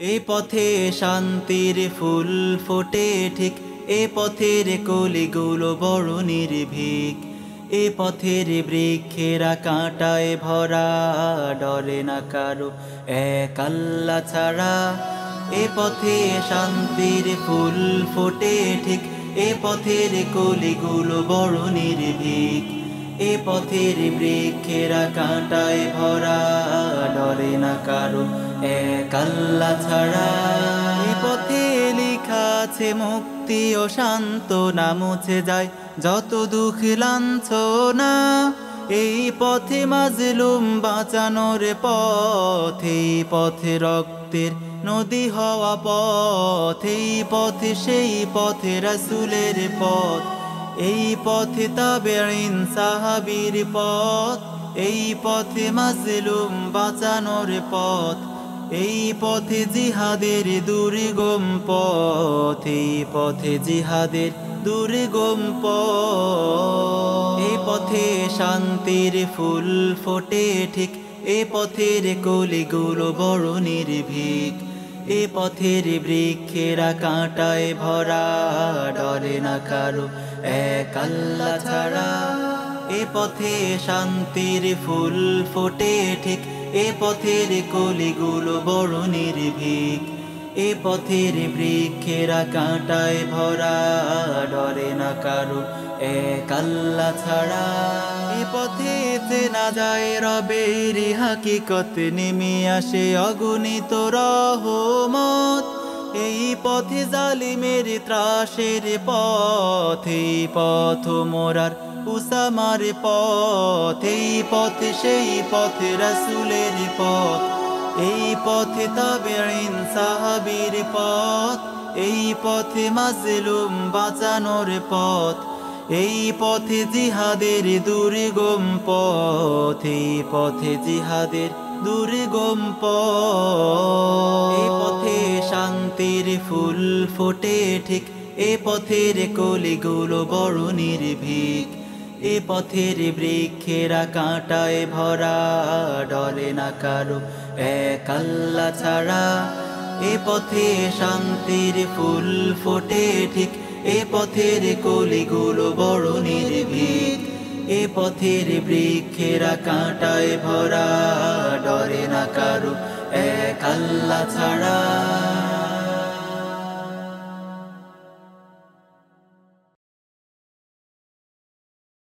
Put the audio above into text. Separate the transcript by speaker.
Speaker 1: এ পথে শান্তির ফুল ফোটে ঠিক, এ পথের কলিগুলো বড় নির্ভীক, এ পথের বৃক্ষেরা কাঁটায় ভরা, ডরে না কারও এক আল্লাহ ছাড়া। এ পথে শান্তির ফুল ফোটে ঠিক, এ পথের কলিগুলো বড় নির্ভীক, এ পথের বৃক্ষেরা কাঁটায় ভরা, ডরে না কারও এক ছাড়া। পথে লেখা মুক্তি ও শান্ত না মুছে যায় যত দুঃখ লাঞ্ছনা। এই পথে মাজলুম বাঁচানোর পথ পথে রক্তের নদী হওয়া পথ পথে সেই পথে রাসুলের পথ। এই পথে তাবেইন সাহাবীর পথ, এই পথে মাজলুম বাঁচানোর পথ। এই পথে জিহাদের দুর্গম পথ, এই পথে জিহাদের দুর্গম এই পথে শান্তির ফুল ফোটে ঠিক এ পথের কলিগুলো বড় নির্ভীক। এ পথের বৃক্ষেরা কাঁটায় ভরা, ডরে না কারও এক আল্লাহ ছাড়া। এ পথে শান্তির ফুল ফোটে ঠিক, এ পথের কলিগুলো বড় নির্ভীক, এ পথের বৃক্ষেরা কাঁটায় ভরা, ডরে না কারও এক আল্লাহ ছাড়া। এ পথে না যায় রবের হাকিকত, নেমে আসে অগণিত রহমত। এই পথে জালিমের ত্রাসের পথ পথ মোরার উসামার পথ, এই পথে সেই পথে রসুলের পথ, এই পথে তাবেইন সাহাবীর পথ, এই পথে মাজলুম বাঁচানোর পথ, এই পথে জিহাদের দুর্গম পথ, এই পথে জিহাদের দুর্গম পথ শান্তির ফুল ফোটে ঠিক, এ পথের কলিগুলো বড় নির্ভীক। এ পথের বৃক্ষেরা কাঁটায় ভরা ডরে না কারও এক আল্লাহ ছাড়া। এ পথে শান্তির ফুল ফোটে ঠিক, এ পথের কলিগুলো বড় নির্ভীক। এ পথের বৃক্ষেরা কাঁটায় ভরা ডরে না কারও এক আল্লাহ ছাড়া।